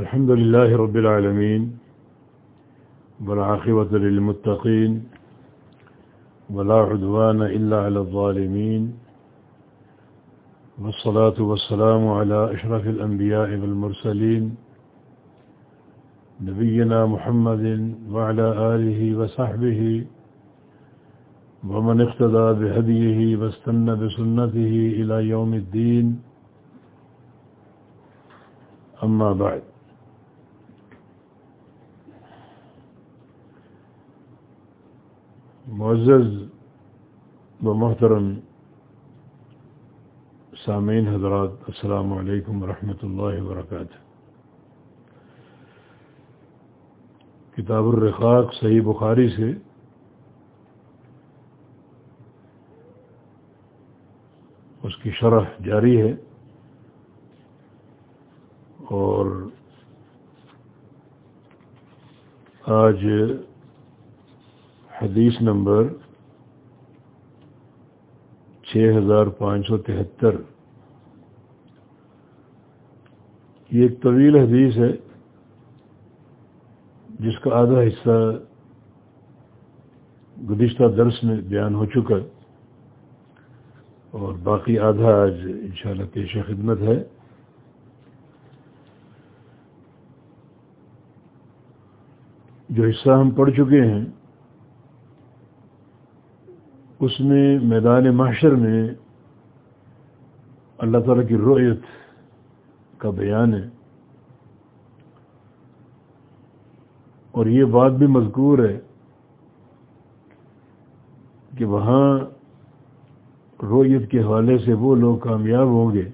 الحمد لله رب العالمين والعاقبة للمتقين ولا عدوان إلا على الظالمين والصلاة والسلام على أشرف الأنبياء والمرسلين نبينا محمد وعلى آله وصحبه ومن اقتدى بهديه واستنى بسنته إلى يوم الدين أما بعد معزز و محترم سامعین حضرات، السلام علیکم ورحمۃ اللہ وبرکاتہ۔ کتاب الرقاق صحیح بخاری سے اس کی شرح جاری ہے اور آج حدیث نمبر چھ ہزار پانچ سو تہتر۔ یہ ایک طویل حدیث ہے جس کا آدھا حصہ گزشتہ درس میں بیان ہو چکا اور باقی آدھا آج انشاءاللہ پیش خدمت ہے۔ جو حصہ ہم پڑھ چکے ہیں اس میں میدان معاشر میں اللہ تعالیٰ کی رویت کا بیان ہے۔ اور یہ بات بھی مذکور ہے کہ وہاں رویت کے حوالے سے وہ لوگ کامیاب ہوں گے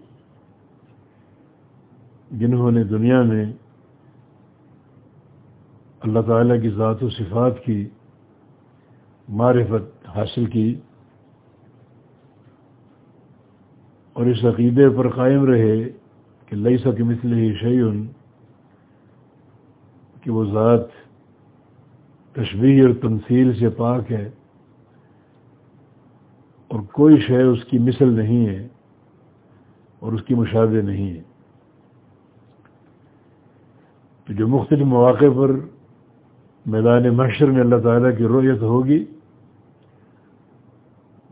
جنہوں نے دنیا میں اللہ تعالیٰ کی ذات و صفات کی معرفت حاصل کی اور اس عقیدے پر قائم رہے کہ لئی سک مثل ہی شعین کہ وہ ذات تشبیح اور تنصیل سے پاک ہے اور کوئی شے اس کی مثل نہیں ہے اور اس کی مشاہدے نہیں ہے۔ تو جو مختلف مواقع پر میدان محشر میں اللہ تعالیٰ کی رویت ہوگی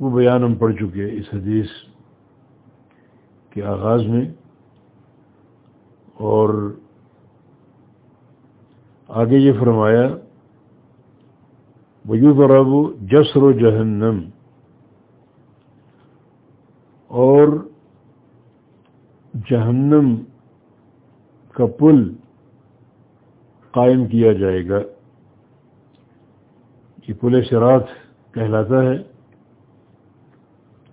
وہ بیان ہم پڑھ چکے اس حدیث کے آغاز میں اور آگے یہ فرمایا وجود رب جسر و جہنم اور جہنم کا پل قائم کیا جائے گا۔ یہ پل شرات کہلاتا ہے۔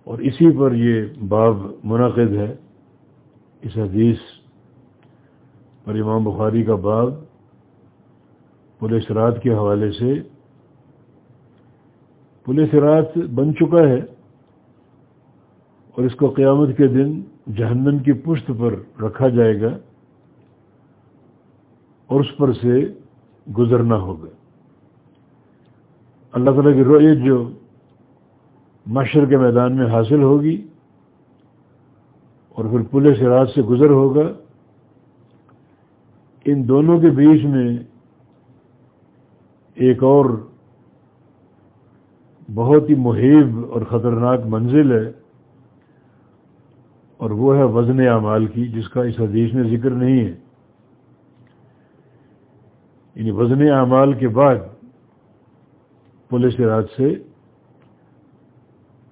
اور اسی پر یہ باب منعقد ہے، اس حدیث پر امام بخاری کا باب پولیس رات کے حوالے سے پولیس رات بن چکا ہے اور اس کو قیامت کے دن جہنم کی پشت پر رکھا جائے گا اور اس پر سے گزرنا ہوگا۔ اللہ تعالیٰ کی رویت جو مشر کے میدان میں حاصل ہوگی اور پھر پولیس رات سے گزر ہوگا۔ ان دونوں کے بیچ میں ایک اور بہت ہی محیب اور خطرناک منزل ہے اور وہ ہے وزن اعمال کی، جس کا اس حدیث میں ذکر نہیں ہے۔ یعنی وزن اعمال کے بعد پولیس رات سے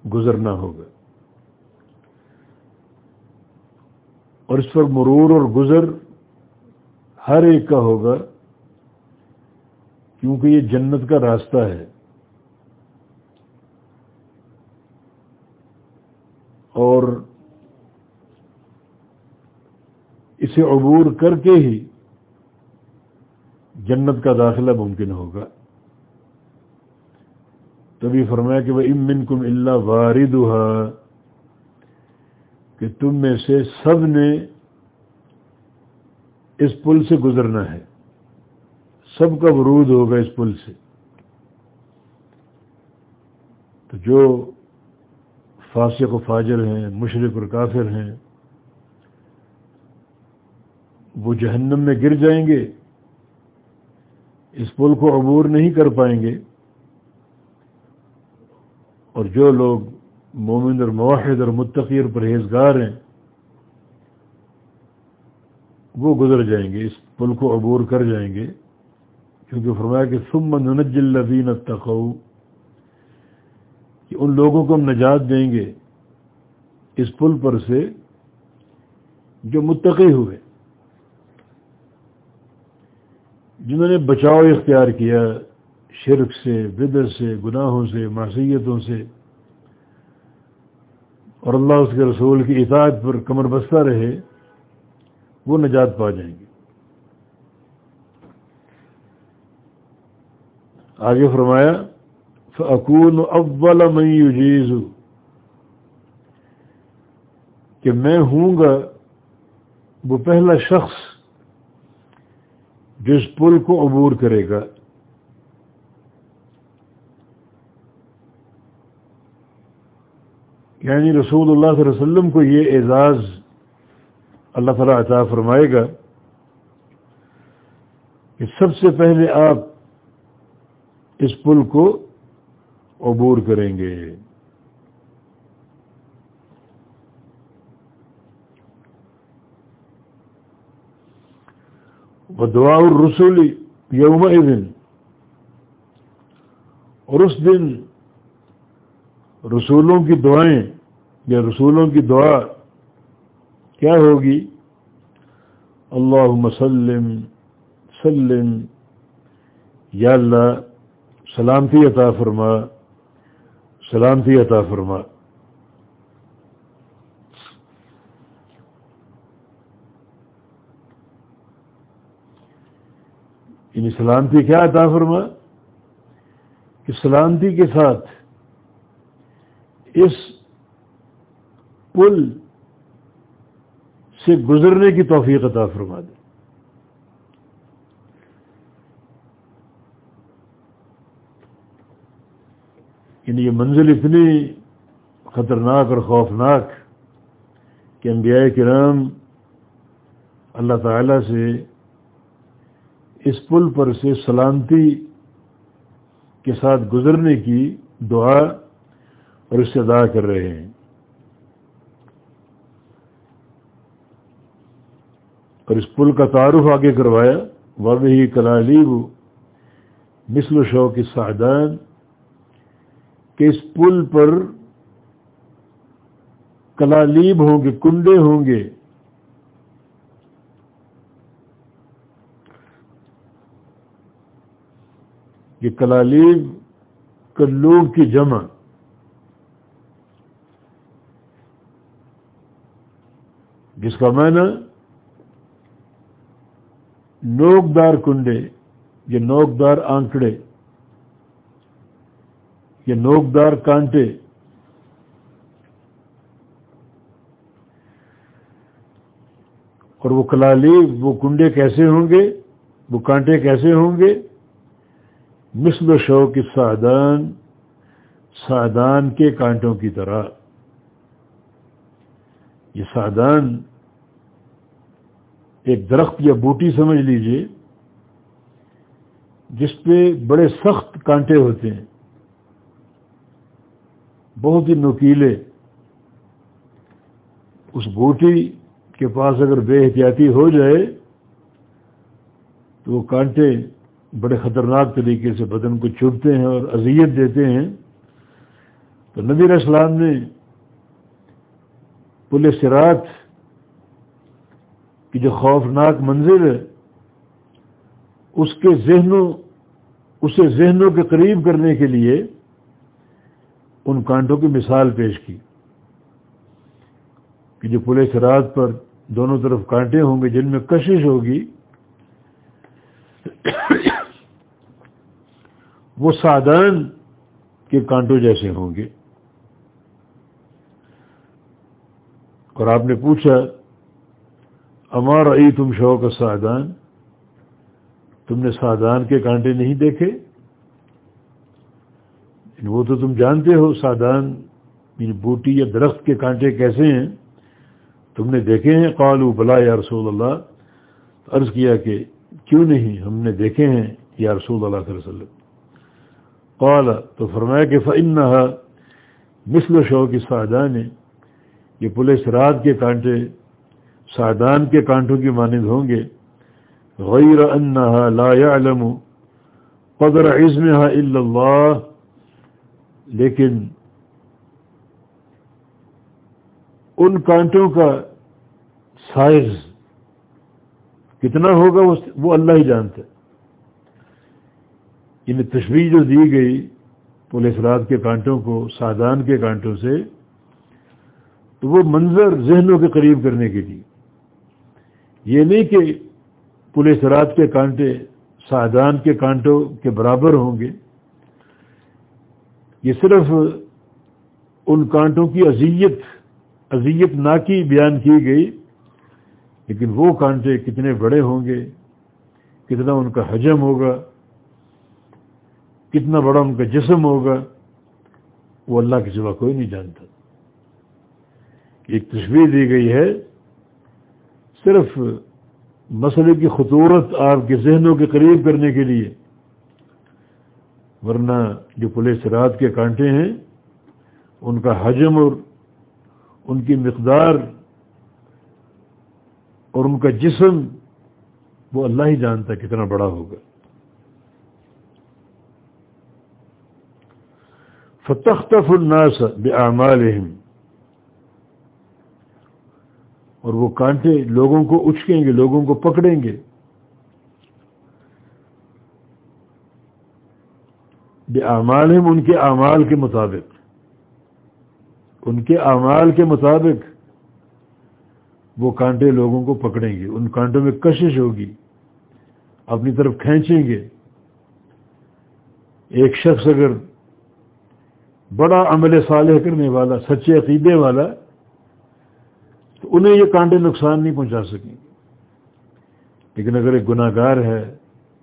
گزرنا ہوگا۔ اور اس پر مرور اور گزر ہر ایک کا ہوگا، کیونکہ یہ جنت کا راستہ ہے۔ اور اسے عبور کر کے ہی جنت کا داخلہ ممکن ہوگا۔ تبھی فرمایا کہ وہ امن کم اللہ وارد کہ تم میں سے سب نے اس پل سے گزرنا ہے۔ سب کا ورود ہوگا اس پل سے۔ تو جو فاسق و فاجر ہیں مشرق اور کافر ہیں، وہ جہنم میں گر جائیں گے، اس پل کو عبور نہیں کر پائیں گے۔ اور جو لوگ مومن اور موحد اور متقی اور پرہیزگار ہیں، وہ گزر جائیں گے، اس پل کو عبور کر جائیں گے۔ کیونکہ فرمایا کہ سم ننج الذین اتقو کہ ان لوگوں کو ہم نجات دیں گے اس پل پر سے جو متقی ہوئے، جنہوں نے بچاؤ اختیار کیا شرک سے بدر سے، گناہوں سے، معصیتوں سے۔ اور اللہ اس کے رسول کی اطاعت پر کمر بستہ رہے، وہ نجات پا جائیں گے۔ آگے فرمایا فکون اول میں کہ میں ہوں گا وہ پہلا شخص جس پل کو عبور کرے گا۔ یعنی رسول اللہ صلی اللہ علیہ وسلم کو یہ اعزاز اللہ تعالیٰ عطا فرمائے گا کہ سب سے پہلے آپ اس پل کو عبور کریں گے۔ دعا الرسول یوم دن اور اس دن رسولوں کی دعائیں یا رسولوں کی دعا کیا ہوگی؟ اللہ مسلم سلم، یا اللہ، سلامتی عطا فرما، سلامتی عطا فرما۔ یعنی سلامتی کیا عطا فرما؟ کہ سلامتی کے ساتھ اس پل سے گزرنے کی توفیق عطا فرما دے۔ یعنی یہ منزل اتنی خطرناک اور خوفناک کہ انبیاء کرام اللہ تعالی سے اس پل پر سے سلامتی کے ساتھ گزرنے کی دعا اور اس سے ادا کر رہے ہیں۔ اور اس پل کا تعارف آگے کروایا وب ہی کلالیب مثل و شوق سعدان کہ اس پل پر کلالیب ہوں گے، کنڈے ہوں گے۔ یہ کلالیب کلوب کی جمع۔ جس کا معنی نوکدار کنڈے یہ نوکدار آنکڑے یہ نوکدار کانٹے اور وہ کلالیب وہ کنڈے کیسے ہوں گے وہ کانٹے کیسے ہوں گے مثل و شوق سعدان سعدان کے کانٹوں کی طرح یہ سعدان ایک درخت یا بوٹی سمجھ لیجیے، جس پہ بڑے سخت کانٹے ہوتے ہیں، بہت ہی نوکیلے۔ اس بوٹی کے پاس اگر بے احتیاطی ہو جائے، تو وہ کانٹے بڑے خطرناک طریقے سے بدن کو چبھتے ہیں اور اذیت دیتے ہیں۔ تو نبی اسلام نے پولیس سرات کی جو خوفناک منزل ہے، اس کے ذہنوں، اسے ذہنوں کے قریب کرنے کے لیے ان کانٹوں کی مثال پیش کی کہ جو پولیس رات پر دونوں طرف کانٹے ہوں گے جن میں کشش ہوگی، وہ سادان کے کانٹوں جیسے ہوں گے۔ اور آپ نے پوچھا امار ای تم شوق سادان تم نے سادان کے کانٹے نہیں دیکھے؟ یعنی وہ تو تم جانتے ہو سادان یعنی بوٹی یا درخت کے کانٹے کیسے ہیں؟ تم نے دیکھے ہیں؟ قالو بلا یا رسول اللہ۔ عرض کیا کہ کیوں نہیں؟ ہم نے دیکھے ہیں، یا رسول اللہ علیہ وسلم۔ قال، تو فرمایا کہ فن مثل و شو کی سعدان یہ پولیس رات کے کانٹے سعدان کے کانٹوں کی مانند ہوں گے۔ غیر انہا لا يعلم قدر عزمها الا اللہ۔ لیکن ان کانٹوں کا سائز کتنا ہوگا وہ اللہ ہی جانتا ہے۔ یعنی تشویش جو دی گئی پولیس رات کے کانٹوں کو، سادان کے کانٹوں سے، تو وہ منظر ذہنوں کے قریب کرنے کے لیے۔ یہ نہیں کہ پولیس رات کے کانٹے، سادان کے کانٹوں کے برابر ہوں گے۔ یہ صرف ان کانٹوں کی اذیت اذیت نہ کی بیان کی گئی، لیکن وہ کانٹے کتنے بڑے ہوں گے، کتنا ان کا حجم ہوگا، کتنا بڑا ان کا جسم ہوگا، وہ اللہ کے سوا کوئی نہیں جانتا۔ ایک تصویر دی گئی ہے صرف مسئلے کی خطورت آپ کے ذہنوں کے قریب کرنے کے لیے، ورنہ جو پولیس رات کے کانٹے ہیں، ان کا حجم اور ان کی مقدار اور ان کا جسم، وہ اللہ ہی جانتا کتنا بڑا ہوگا۔ فتختف الناس بعمالهم اور وہ کانٹے لوگوں کو اچکیں گے، لوگوں کو پکڑیں گے۔ بعمالهم ان کے اعمال کے مطابق۔ ان کے اعمال کے مطابق وہ کانٹے لوگوں کو پکڑیں گے۔ ان کانٹوں میں کشش ہوگی۔ اپنی طرف کھینچیں گے۔ ایک شخص اگر بڑا عمل صالح کرنے والا، سچے عقیدے والا تو انہیں یہ کانٹے نقصان نہیں پہنچا سکیں گے۔ لیکن اگر ایک گناہ گار ہے،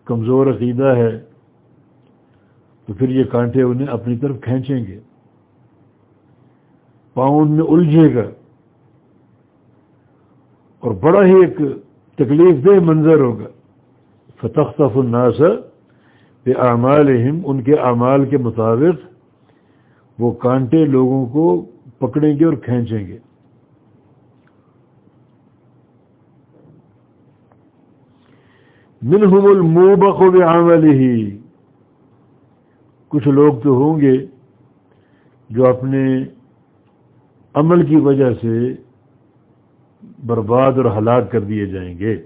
کمزور عقیدہ ہے، تو پھر یہ کانٹے انہیں اپنی طرف کھینچیں گے۔ پاؤں میں الجھے گا۔ اور بڑا ہی ایک تکلیف دہ منظر ہوگا۔ فتخ الناس بے اعمال ان کے اعمال کے مطابق وہ کانٹے لوگوں کو پکڑیں گے اور کھینچیں گے۔ منہم الموبق بعمل ہی کچھ لوگ تو ہوں گے جو اپنے عمل کی وجہ سے برباد اور ہلاک کر دیے جائیں گے۔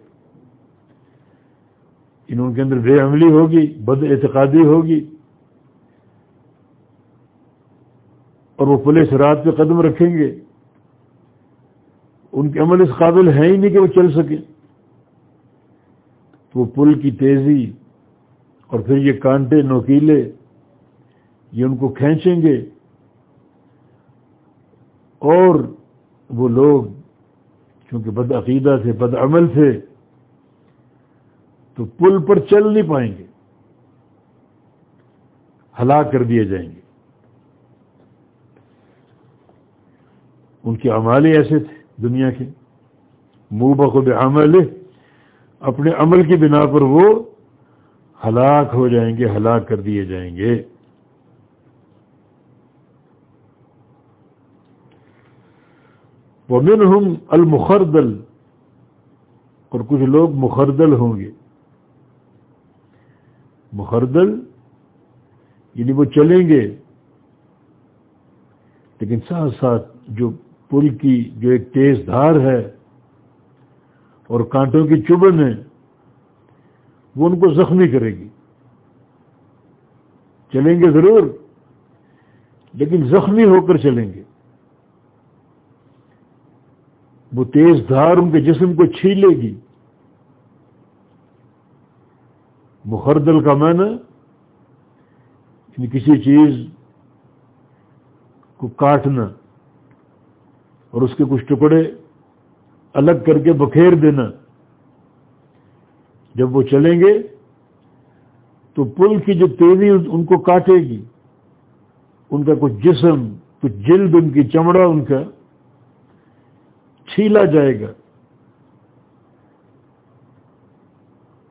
انہوں کے اندر بے عملی ہوگی، بد اعتقادی ہوگی۔ اور وہ پولیس رات پہ قدم رکھیں گے۔ ان کے عمل اس قابل ہے ہی نہیں کہ وہ چل سکیں۔ تو وہ پل کی تیزی اور پھر یہ کانٹے نوکیلے، یہ ان کو کھینچیں گے اور وہ لوگ کیونکہ بد عقیدہ تھے بد عمل تھے تو پل پر چل نہیں پائیں گے، ہلاک کر دیے جائیں گے۔ ان کے عمالے ایسے تھے دنیا کے۔ منہ بخود عمل اپنے عمل کی بنا پر وہ ہلاک ہو جائیں گے، ہلاک کر دیے جائیں گے۔ ومنہم المخردل۔ اور کچھ لوگ مخردل ہوں گے۔ مخردل یعنی وہ چلیں گے، لیکن ساتھ ساتھ جو پل کی جو ایک تیز دھار ہے اور کانٹوں کی چبن ہے، وہ ان کو زخمی کرے گی۔ چلیں گے ضرور، لیکن زخمی ہو کر چلیں گے۔ وہ تیز دھار ان کے جسم کو چھیلے گی۔ مخردل کا معنی یعنی کسی چیز کو کاٹنا اور اس کے کچھ ٹکڑے الگ کر کے بکھیر دینا۔ جب وہ چلیں گے تو پل کی جو تیزی ان کو کاٹے گی۔ ان کا کچھ جسم، کچھ جلد ان کی چمڑا ان کا چھیلا جائے گا۔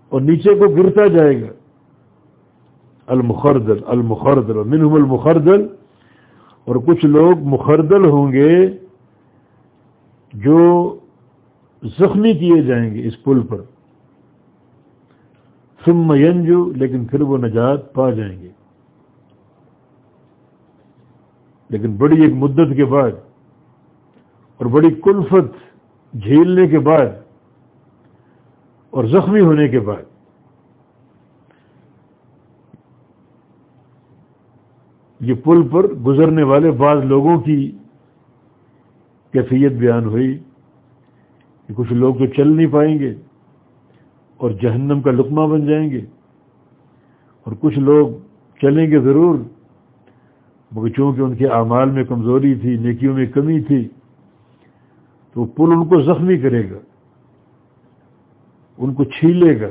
اور نیچے کو گرتا جائے گا۔ المخردل المخردل، منہم المخردل۔ اور کچھ لوگ مخردل ہوں گے جو زخمی کیے جائیں گے اس پل پر۔ ثم ینجو لیکن پھر وہ نجات پا جائیں گے۔ لیکن بڑی ایک مدت کے بعد اور بڑی کلفت جھیلنے کے بعد اور زخمی ہونے کے بعد۔ یہ پل پر گزرنے والے بعض لوگوں کی کیفیت بیان ہوئی۔ کہ کچھ لوگ تو چل نہیں پائیں گے اور جہنم کا لقمہ بن جائیں گے اور کچھ لوگ چلیں گے ضرور، مگر چونکہ ان کے اعمال میں کمزوری تھی، نیکیوں میں کمی تھی، تو پل ان کو زخمی کرے گا، ان کو چھیلے گا۔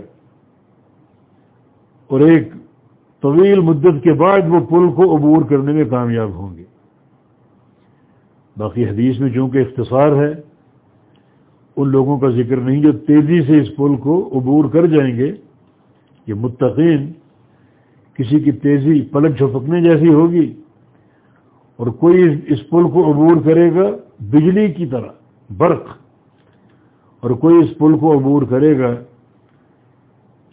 اور ایک طویل مدت کے بعد وہ پل کو عبور کرنے میں کامیاب ہوں گے۔ باقی حدیث میں چونکہ اختصار ہے ان لوگوں کا ذکر نہیں جو تیزی سے اس پل کو عبور کر جائیں گے، یہ متقین کسی کی تیزی پلک جھپکنے جیسی ہوگی اور کوئی اس پل کو عبور کرے گا بجلی کی طرح، برق، اور کوئی اس پل کو عبور کرے گا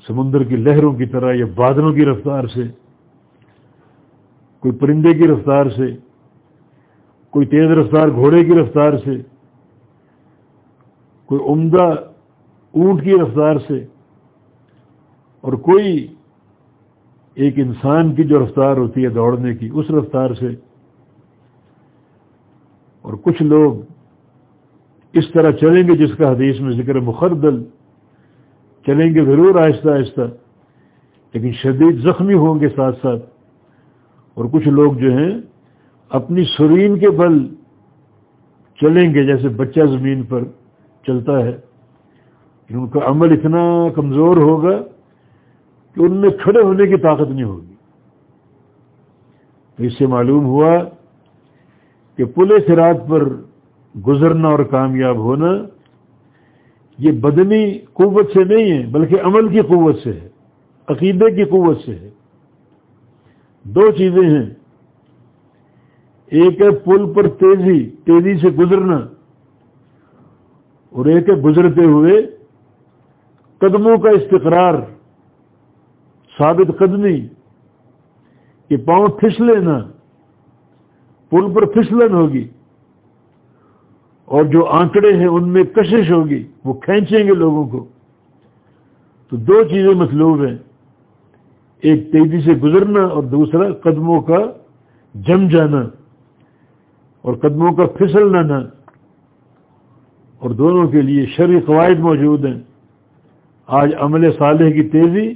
سمندر کی لہروں کی طرح یا بادلوں کی رفتار سے، کوئی پرندے کی رفتار سے، کوئی تیز رفتار گھوڑے کی رفتار سے کوئی عمدہ اونٹ کی رفتار سے اور کوئی ایک انسان کی جو رفتار ہوتی ہے دوڑنے کی، اس رفتار سے۔ اور کچھ لوگ اس طرح چلیں گے جس کا حدیث میں ذکر مخردل چلیں گے ضرور آہستہ آہستہ، لیکن شدید زخمی ہوں گے ساتھ ساتھ۔ اور کچھ لوگ جو ہیں اپنی سرین کے بل چلیں گے، جیسے بچہ زمین پر۔ چلتا ہے۔ ان کا عمل اتنا کمزور ہوگا کہ ان میں کھڑے ہونے کی طاقت نہیں ہوگی۔ تو اس سے معلوم ہوا کہ پلے سرات پر گزرنا اور کامیاب ہونا یہ بدنی قوت سے نہیں ہے، بلکہ عمل کی قوت سے ہے، عقیدے کی قوت سے ہے۔ دو چیزیں ہیں۔ ایک ہے پل پر تیزی تیزی سے گزرنا۔ اور ایک ہے گزرتے ہوئے قدموں کا استقرار، ثابت قدمی کہ پاؤں پھس لینا، پل پر پھسلن ہوگی اور جو آنکڑے ہیں ان میں کشش ہوگی، وہ کھینچیں گے لوگوں کو۔ تو دو چیزیں مطلوب ہیں، ایک تیزی سے گزرنا اور دوسرا قدموں کا جم جانا اور قدموں کا پھسلنا نہ اور دونوں کے لیے شرعی قواعد موجود ہیں۔ آج عمل صالح کی تیزی،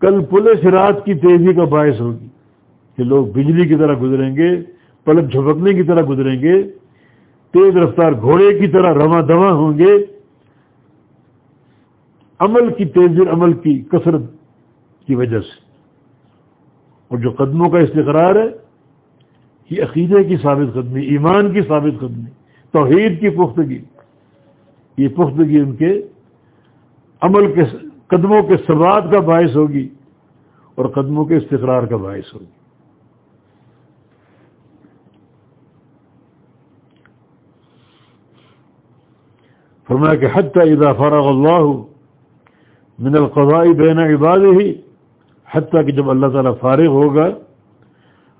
کل پولیس رات کی تیزی کا باعث ہوگی کہ لوگ بجلی کی طرح گزریں گے، پلک جھپکنے کی طرح گزریں گے، تیز رفتار گھوڑے کی طرح رواں دواں ہوں گے۔ عمل کی تیزی عمل کی کثرت کی وجہ سے۔ اور جو قدموں کا استقرار ہے، یہ عقیدے کی ثابت قدمی، ایمان کی ثابت قدمی۔ توحید کی پختگی۔ یہ پختگی ان کے عمل کے قدموں کے ثبات کا باعث ہوگی اور قدموں کے استقرار کا باعث ہوگی۔ فرمایا کہ حتیٰ اذا فرغ اللہ من القضاء بین عباد ہی حتیٰ کہ جب اللہ تعالیٰ فارغ ہوگا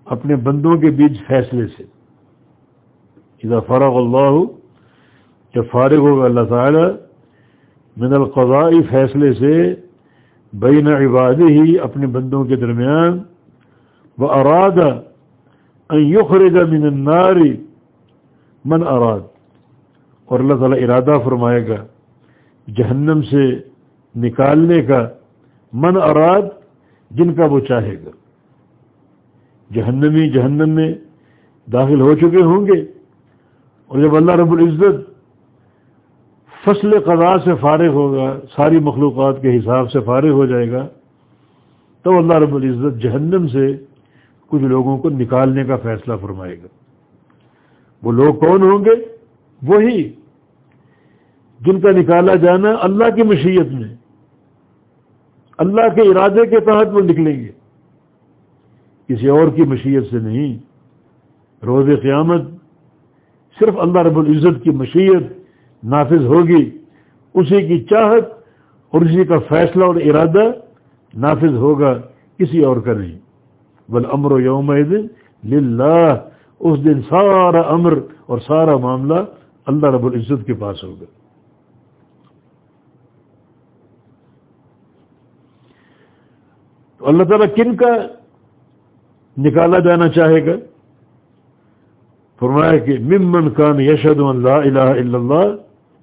اپنے بندوں کے بیچ فیصلے سے۔ اذا فرغ اللہ، جب فارغ ہوگا اللہ تعالیٰ، من القضاء فیصلے سے بین عباد ہی اپنے بندوں کے درمیان وہ اراد یخرج من النار، من اراد اور اللہ تعالیٰ ارادہ فرمائے گا، جہنم سے نکالنے کا من اراد، جن کا وہ چاہے گا۔ جہنمی جہنم میں داخل ہو چکے ہوں گے۔ اور جب اللہ رب العزت فصل قضاء سے فارغ ہوگا، ساری مخلوقات کے حساب سے فارغ ہو جائے گا تو اللہ رب العزت جہنم سے کچھ لوگوں کو نکالنے کا فیصلہ فرمائے گا۔ وہ لوگ کون ہوں گے؟ وہی جن کا نکالا جانا اللہ کی مشیت میں، اللہ کے ارادے کے تحت وہ نکلیں گے۔ کسی اور کی مشیت سے نہیں۔ روز قیامت صرف اللہ رب العزت کی مشیت نافذ ہوگی، اسی کی چاہت اور اسی کا فیصلہ اور ارادہ نافذ ہوگا، کسی اور کا نہیں۔ بل امر و یوم دن اس دن سارا امر اور سارا معاملہ اللہ رب العزت کے پاس ہوگا۔ تو اللہ تعالیٰ کن کا نکالا جانا چاہے گا؟ فرمایا کہ ممن کان یشد اللہ الہ الا اللہ،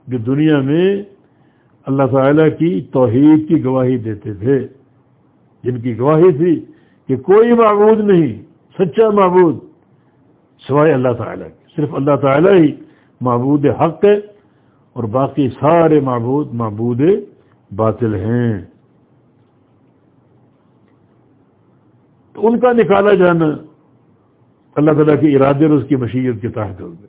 جو دنیا میں اللہ تعالیٰ کی توحید کی گواہی دیتے تھے۔ جن کی گواہی تھی کہ کوئی معبود نہیں، سچا معبود سوائے اللہ تعالیٰ کی۔ صرف اللہ تعالیٰ ہی معبود حق ہے اور باقی سارے معبود معبود باطل ہیں۔ تو ان کا نکالا جانا اللہ تعالیٰ کے ارادے اور اس کی مشیت کے تحت ہوگا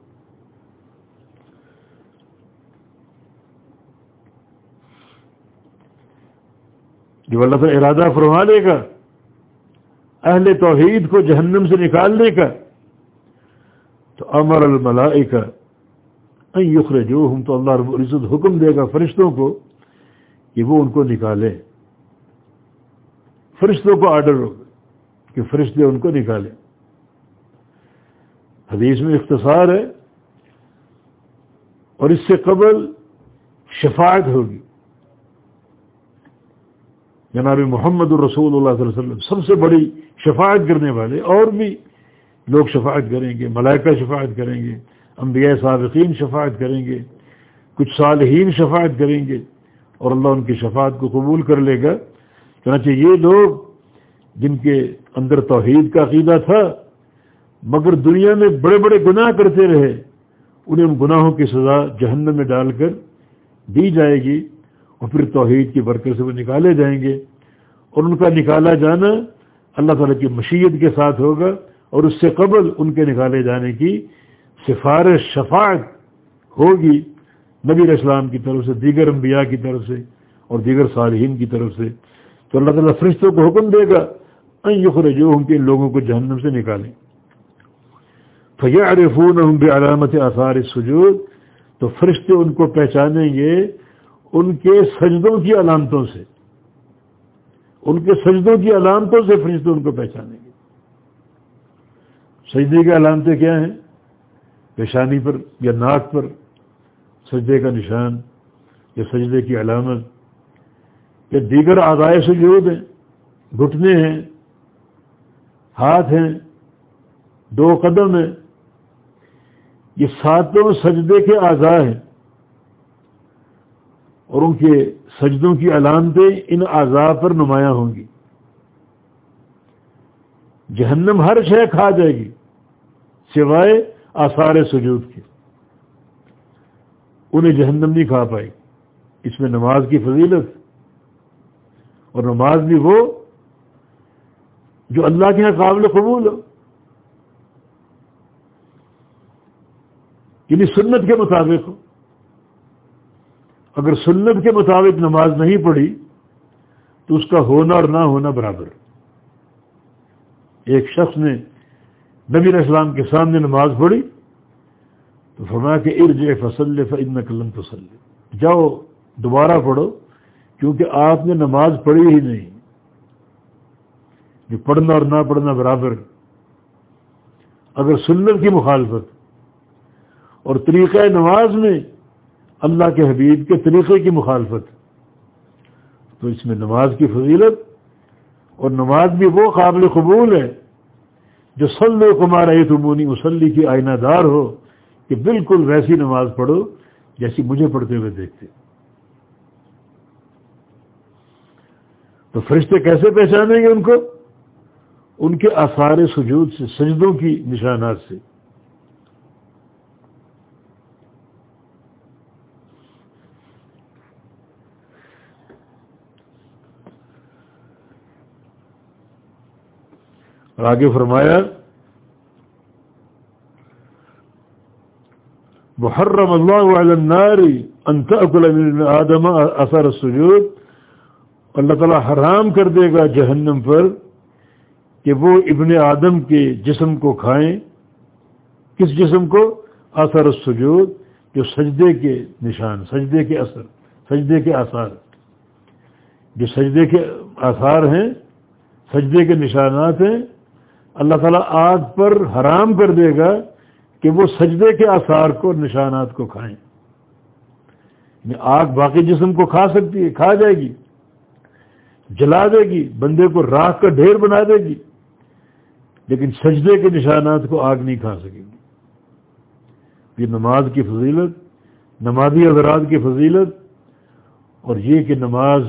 جب اللہ تعالیٰ ارادہ فرما لے گا، اہل توحید کو جہنم سے نکالنے کا تو امر الملائی کا یخر جو ہم تو اللہ رب العزت حکم دے گا فرشتوں کو کہ وہ ان کو نکالے فرشتوں کو آرڈر ہوگا کہ فرشتے ان کو نکالیں۔ حدیث میں اختصار ہے اور اس سے قبل شفاعت ہوگی۔ جناب محمد الرسول اللہ علیہ وسلم سب سے بڑی شفاعت کرنے والے اور بھی لوگ شفاعت کریں گے، ملائکہ شفاعت کریں گے، انبیاء سابقین شفاعت کریں گے، کچھ صالحین شفاعت کریں گے اور اللہ ان کی شفاعت کو قبول کر لے گا۔ چنانچہ یہ لوگ جن کے اندر توحید کا عقیدہ تھا مگر دنیا میں بڑے بڑے گناہ کرتے رہے، انہیں ان گناہوں کی سزا جہنم میں ڈال کر دی جائے گی اور پھر توحید کی برکت سے وہ نکالے جائیں گے۔ اور ان کا نکالا جانا اللہ تعالیٰ کی مشیت کے ساتھ ہوگا اور اس سے قبل ان کے نکالے جانے کی سفارش شفاعت ہوگی۔ نبی اسلام کی طرف سے، دیگر انبیاء کی طرف سے اور دیگر صالحین کی طرف سے۔ تو اللہ تعالیٰ فرشتوں کو حکم دے گا یخر جو ہم کے لوگوں کو جہنم سے نکالیں۔ فیا ہم علامت آثار سجود تو فرشتے ان کو پہچانیں گے ان کے سجدوں کی علامتوں سے۔ ان کے سجدوں کی علامتوں سے فرشتے ان کو پہچانیں گے۔ سجدے کی علامتیں کیا ہیں؟ پیشانی پر یا ناک پر سجدے کا نشان یا سجدے کی علامت۔ یا دیگر آدائے سجود ہیں، گھٹنے ہیں، ہاتھ ہیں، دو قدم ہیں۔ یہ ساتوں سجدے کے اعضاء ہیں اور ان کے سجدوں کی علامتیں ان اعضاء پر نمایاں ہوں گی۔ جہنم ہر شے کھا جائے گی، سوائے آثار سجود کے۔ انہیں جہنم نہیں کھا پائی۔ اس میں نماز کی فضیلت اور نماز بھی وہ جو اللہ کے یہاں قابل قبول ہو۔ یعنی سنت کے مطابق ہو۔ اگر سنت کے مطابق نماز نہیں پڑھی، تو اس کا ہونا اور نہ ہونا برابر۔ ایک شخص نے نبی اسلام کے سامنے نماز پڑھی، تو فرمایا کہ ارج فصل فن قلم فصل جاؤ، دوبارہ پڑھو، کیونکہ آپ نے نماز پڑھی ہی نہیں۔ جو پڑھنا اور نہ پڑھنا برابر۔ اگر سنت کی مخالفت اور طریقہ نماز میں اللہ کے حبیب کے طریقے کی مخالفت۔ تو اس میں نماز کی فضیلت اور نماز بھی وہ قابل قبول ہے جو سلو کمار تمونی مسلی کی آئینہ دار ہو، کہ بالکل ویسی نماز پڑھو جیسی مجھے پڑھتے ہوئے دیکھتے۔ تو فرشتے کیسے پہچانیں گے ان کو؟ ان کے آثار سجود سے، سجدوں کی نشانات سے۔ اور آگے فرمایا، محرم اللہ علی النار ان تأکل من آدم اثر السجود. اللہ تعالیٰ حرام کر دے گا جہنم پر کہ وہ ابن آدم کے جسم کو کھائیں۔ کس جسم کو؟ اثر السجود، جو سجدے کے نشان، سجدے کے اثر، سجدے کے آثار۔ جو سجدے کے آثار ہیں، سجدے کے نشانات ہیں اللہ تعالیٰ آگ پر حرام کر دے گا کہ وہ سجدے کے آثار کو، نشانات کو کھائیں۔ یعنی آگ باقی جسم کو کھا سکتی ہے، کھا جائے گی، جلا دے گی، بندے کو راکھ کا ڈھیر بنا دے گی۔ لیکن سجدے کے نشانات کو آگ نہیں کھا سکے گی۔ یہ نماز کی فضیلت، نمازی حضرات کی فضیلت اور یہ کہ نماز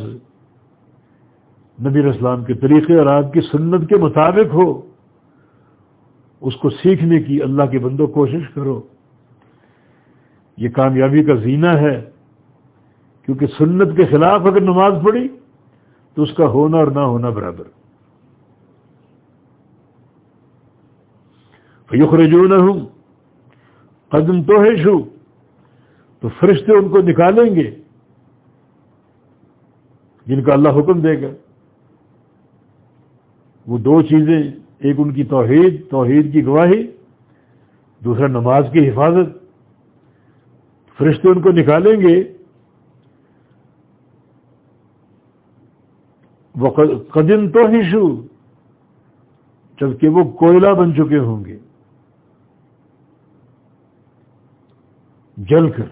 نبی اسلام کے طریقے اور آپ کی سنت کے مطابق ہو۔ اس کو سیکھنے کی اللہ کے بندوں کوشش کرو۔ یہ کامیابی کا زینہ ہے۔ کیونکہ سنت کے خلاف اگر نماز پڑھی تو اس کا ہونا اور نہ ہونا برابر۔ فیوخرجو نہ ہوں قدم تو ہے شو۔ تو فرشتے ان کو نکالیں گے۔ جن کا اللہ حکم دے گا۔ وہ دو چیزیں ایک ان کی توحید توحید کی گواہی، دوسرا نماز کی حفاظت۔ فرشتے ان کو نکالیں گے۔ وہ قدم تو ہی شو، جبکہ وہ کوئلہ بن چکے ہوں گے۔ جل کر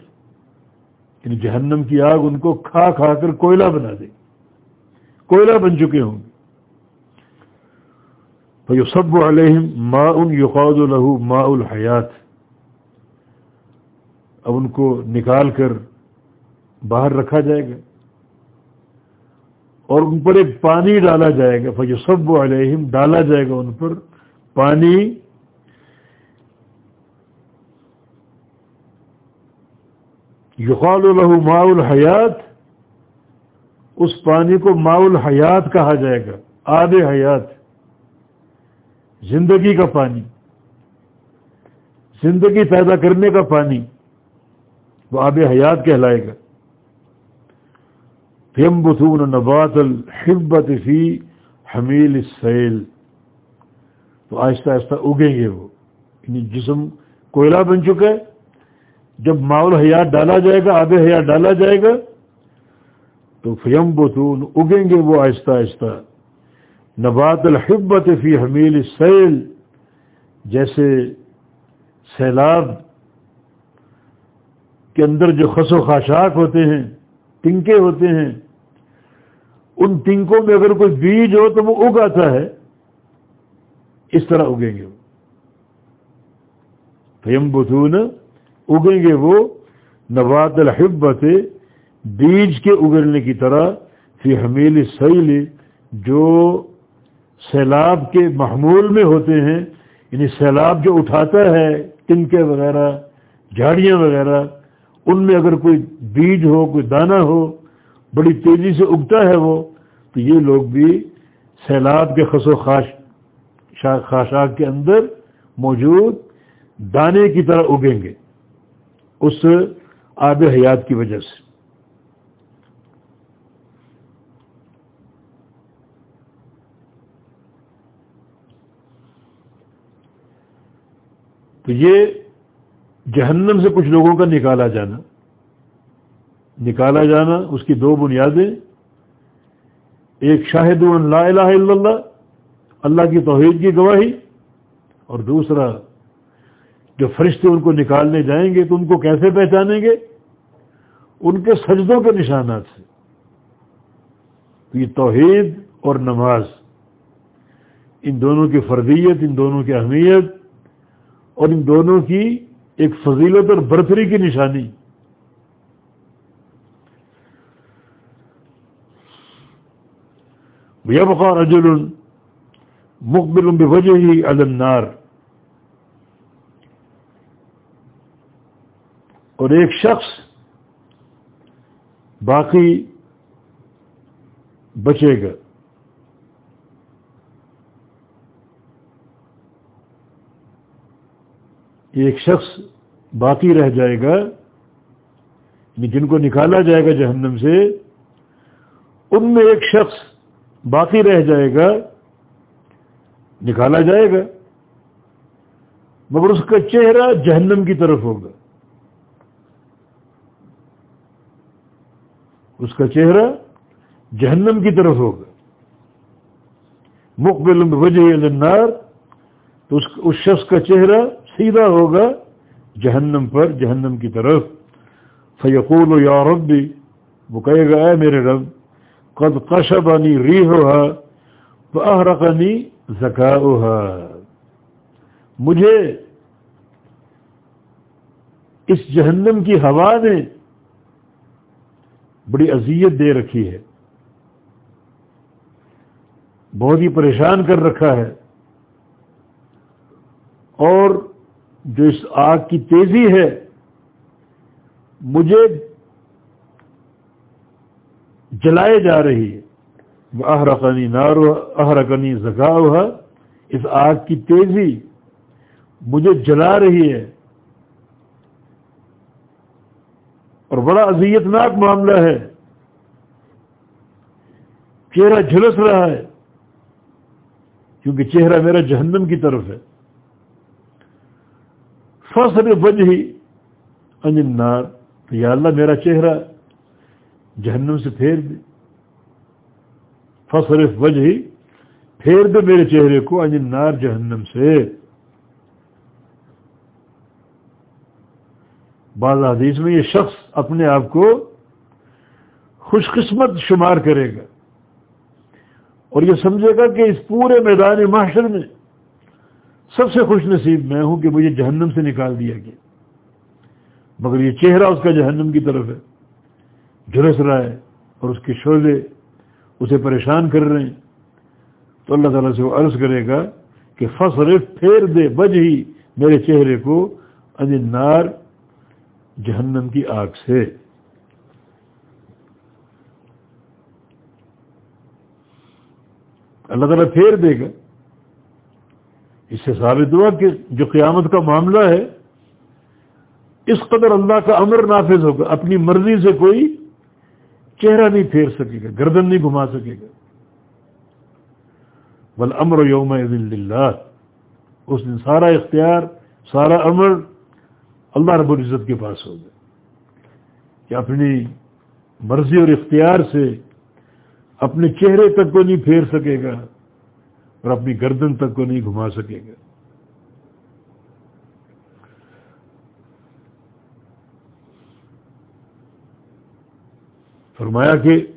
یعنی جہنم کی آگ ان کو کھا کھا کر کوئلہ بنا دے۔ کوئلہ بن چکے ہوں۔ گے بھائی سب علیہم ما ان یقاد الہو ما الحیات اب ان کو نکال کر باہر رکھا جائے گا اور ان پر ایک پانی ڈالا جائے گا بھائی سب علیہم ڈالا جائے گا ان پر پانی یقال الہو ما الحیات اس پانی کو ما الحیات کہا جائے گا، آب حیات۔ زندگی کا پانی، زندگی پیدا کرنے کا پانی وہ آب حیات کہلائے گا۔ فیم بتون نبات الحبت فی حمیل سیل تو آہستہ آہستہ اگیں گے وہ۔ یعنی جسم کوئلہ بن چکا ہے۔ جب ماحول حیات ڈالا جائے گا، آب حیات ڈالا جائے گا، تو فیم بتون اگیں گے وہ آہستہ آہستہ۔ نبات الحبت فی حمیل سیل جیسے سیلاب کے اندر جو خس و خاشاک ہوتے ہیں، ٹنکے ہوتے ہیں، ان ٹنکوں میں اگر کوئی بیج ہو تو وہ اگ آتا ہے، اس طرح اگیں گے وہ۔ فیم بتون اگیں گے وہ نبات الحبت، بیج کے اگلنے کی طرح، فی حمیل سیل جو سیلاب کے محمول میں ہوتے ہیں یعنی سیلاب جو اٹھاتا ہے تنکے وغیرہ، جھاڑیاں وغیرہ، ان میں اگر کوئی بیج ہو، کوئی دانہ ہو، بڑی تیزی سے اگتا ہے وہ، تو یہ لوگ بھی سیلاب کے خس و خاش، خاشاک کے اندر موجود دانے کی طرح اگیں گے، اس آب حیات کی وجہ سے۔ تو یہ جہنم سے کچھ لوگوں کا نکالا جانا نکالا جانا، اس کی دو بنیادیں، ایک شاہد لا الہ الا اللہ اللہ کی توحید کی گواہی، اور دوسرا، جو فرشتے ان کو نکالنے جائیں گے تو ان کو کیسے پہچانیں گے؟ ان کے سجدوں کے نشانات سے۔ تو یہ توحید اور نماز، ان دونوں کی فردیت، ان دونوں کی اہمیت اور ان دونوں کی ایک فضیلت اور برتری کی نشانی۔ بقا رجل مقبل بوجہ ہی النار۔ اور ایک شخص باقی بچے گا۔ ایک شخص باقی رہ جائے گا یعنی جن کو نکالا جائے گا جہنم سے، ان میں ایک شخص باقی رہ جائے گا، نکالا جائے گا، مگر اس کا چہرہ جہنم کی طرف ہوگا۔ اس کا چہرہ جہنم کی طرف ہوگا۔ مقبل وجہ النار تو اس شخص کا چہرہ سیدھا ہوگا جہنم پر، جہنم کی طرف۔ فیقول و یا رب بھی وہ کہے گا، اے میرے رب، قد قشبانی ری ہوا تو زکا مجھے اس جہنم کی ہوا نے بڑی اذیت دے رکھی ہے۔ بہت ہی پریشان کر رکھا ہے۔ اور جو اس آگ کی تیزی ہے، مجھے جلائے جا رہی ہے۔ احرقنی نارو احرقنی زکا اس آگ کی تیزی مجھے جلا رہی ہے۔ اور بڑا اذیت ناک معاملہ ہے۔ چہرہ جھلس رہا ہے، کیونکہ چہرہ میرا جہنم کی طرف ہے۔ فصل وجہ ہی انجنار تو یا اللہ میرا چہرہ جہنم سے پھیر دے. فصل وجہ ہی پھیر دے میرے چہرے کو انجنار جہنم سے. بعض حدیث میں یہ شخص اپنے آپ کو خوش قسمت شمار کرے گا اور یہ سمجھے گا کہ اس پورے میدان معاشر میں سب سے خوش نصیب میں ہوں کہ مجھے جہنم سے نکال دیا گیا۔ مگر یہ چہرہ اس کا جہنم کی طرف ہے۔ جھرس رہا ہے اور اس کے شعلے اسے پریشان کر رہے ہیں۔ تو اللہ تعالیٰ سے وہ عرض کرے گا کہ فصل پھیر دے، بج ہی میرے چہرے کو نار جہنم کی آگ سے۔ اللہ تعالیٰ پھیر دے گا۔ اس سے ثابت ہوا کہ جو قیامت کا معاملہ ہے، اس قدر اللہ کا امر نافذ ہوگا، اپنی مرضی سے کوئی چہرہ نہیں پھیر سکے گا، گردن نہیں گھما سکے گا۔ بل امر یوم اللہ اس دن سارا اختیار، سارا امر اللہ رب العزت کے پاس ہوگا۔ کہ اپنی مرضی اور اختیار سے اپنے چہرے تک کو نہیں پھیر سکے گا۔ اور اپنی گردن تک کو نہیں گھما سکے گا فرمایا کہ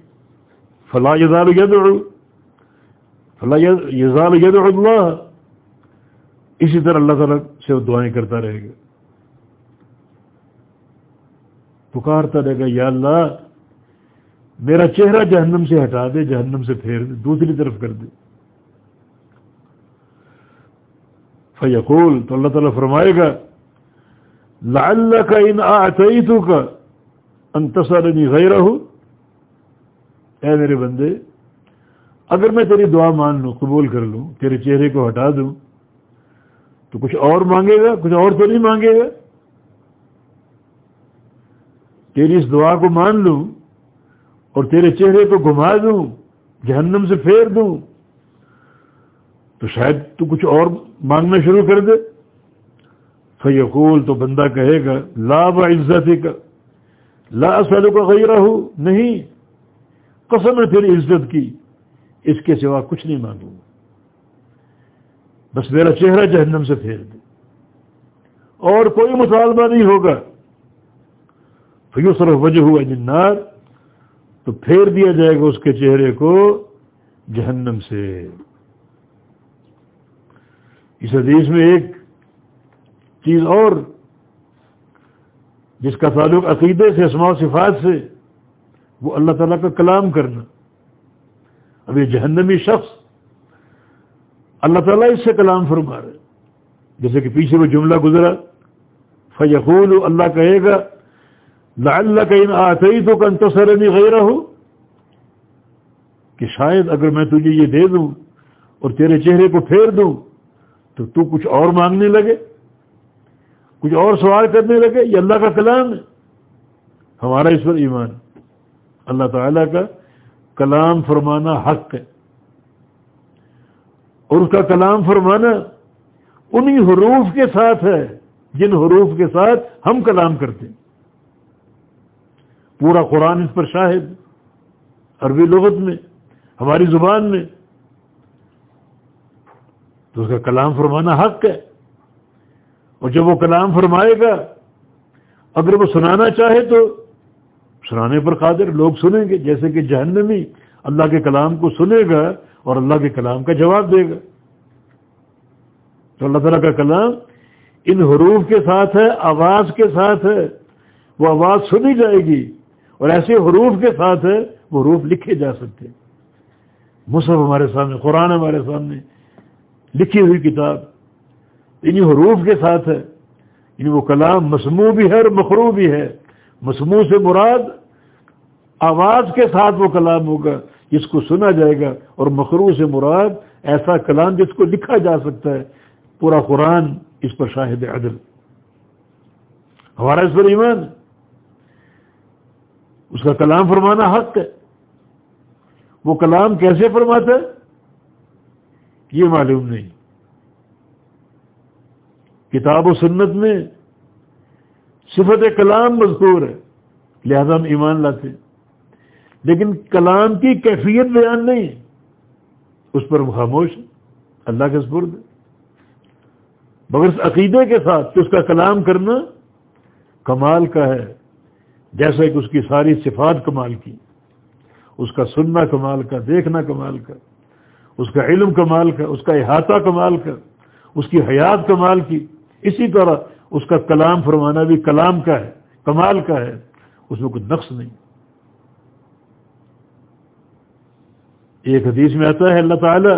فلاں یزال یدعو فلاں یزال یدعو اللہ اسی طرح اللہ تعالیٰ سے وہ دعائیں کرتا رہے گا۔ پکارتا رہے گا، یا اللہ، میرا چہرہ جہنم سے ہٹا دے، جہنم سے پھیر دے، دوسری طرف کر دے۔ فیقول، تو اللہ تعالیٰ فرمائے گا لعلہ کا ان آتعیتوں کا انتصر غیر اے میرے بندے، اگر میں تیری دعا مان لوں، قبول کر لوں، تیرے چہرے کو ہٹا دوں، تو کچھ اور مانگے گا، کچھ اور تو نہیں مانگے گا؟ تیری اس دعا کو مان لوں اور تیرے چہرے کو گھما دوں، جہنم سے پھیر دوں تو شاید تو کچھ اور مانگنا شروع کر دے۔ فیقول تو بندہ کہے گا، لا عزت کا لا اصل کا غیرہ ہو نہیں۔ قسم ہے تیری عزت کی، اس کے سوا کچھ نہیں مانگوں۔ گا بس میرا چہرہ جہنم سے پھیر دے۔ اور کوئی مطالبہ نہیں ہوگا۔ فیوسر وجہ ہوا جنار تو پھیر دیا جائے گا اس کے چہرے کو جہنم سے۔ اس حدیث میں ایک چیز اور جس کا تعلق عقیدے سے اسماع صفات سے، وہ اللہ تعالیٰ کا کلام کرنا۔ اب یہ جہنمی شخص اللہ تعالیٰ اس سے کلام فرما رہے۔ جیسے کہ پیچھے وہ جملہ گزرا فیقول اللہ کہے گا لعلہ کا ان آتے تو کنتصر نہیں غیر ہو کہ شاید اگر میں تجھے یہ دے دوں اور تیرے چہرے کو پھیر دوں تو تو کچھ اور مانگنے لگے؟ کچھ اور سوال کرنے لگے؟ یہ اللہ کا کلام ہے۔ ہمارا اس پر ایمان اللہ تعالیٰ کا کلام فرمانا حق ہے۔ اور اس کا کلام فرمانا انہی حروف کے ساتھ ہے، جن حروف کے ساتھ ہم کلام کرتے ہیں۔ پورا قرآن اس پر شاہد عربی لغت میں، ہماری زبان میں تو اس کا کلام فرمانا حق ہے۔ اور جب وہ کلام فرمائے گا، اگر وہ سنانا چاہے تو سنانے پر قادر لوگ سنیں گے، جیسے کہ جہنمی اللہ کے کلام کو سنے گا اور اللہ کے کلام کا جواب دے گا۔ تو اللہ تعالیٰ کا کلام ان حروف کے ساتھ ہے، آواز کے ساتھ ہے، وہ آواز سنی جائے گی۔ اور ایسے حروف کے ساتھ ہے، وہ حروف لکھے جا سکتے۔ مصحف ہمارے سامنے، قرآن ہمارے سامنے لکھی ہوئی کتاب. انہیں حروف کے ساتھ ہے. یعنی وہ کلام مسموع بھی ہے اور مخرو بھی ہے. مسموع سے مراد آواز کے ساتھ وہ کلام ہوگا، جس کو سنا جائے گا، اور مخرو سے مراد ایسا کلام جس کو لکھا جا سکتا ہے. پورا قرآن اس پر شاہد عدل. ہمارا اس پر ایمان. اس کا کلام فرمانا حق ہے. وہ کلام کیسے فرماتا ہے؟ یہ معلوم نہیں۔ کتاب و سنت میں صفت کلام مذکور ہے، لہذا ہم ایمان لاتے لیکن کلام کی کیفیت بیان نہیں اس پر خاموش اللہ کے سپرد مگر اس عقیدے کے ساتھ کہ اس کا کلام کرنا کمال کا ہے، جیسا کہ اس کی ساری صفات کمال کی۔ اس کا سننا کمال کا، دیکھنا کمال کا۔ اس کا علم کمال کا، اس کا احاطہ کمال کا، اس کی حیات کمال کی۔ اسی طرح اس کا کلام فرمانا بھی کلام کا ہے، کمال کا ہے، اس میں کوئی نقص نہیں۔ ایک حدیث میں آتا ہے، اللہ تعالی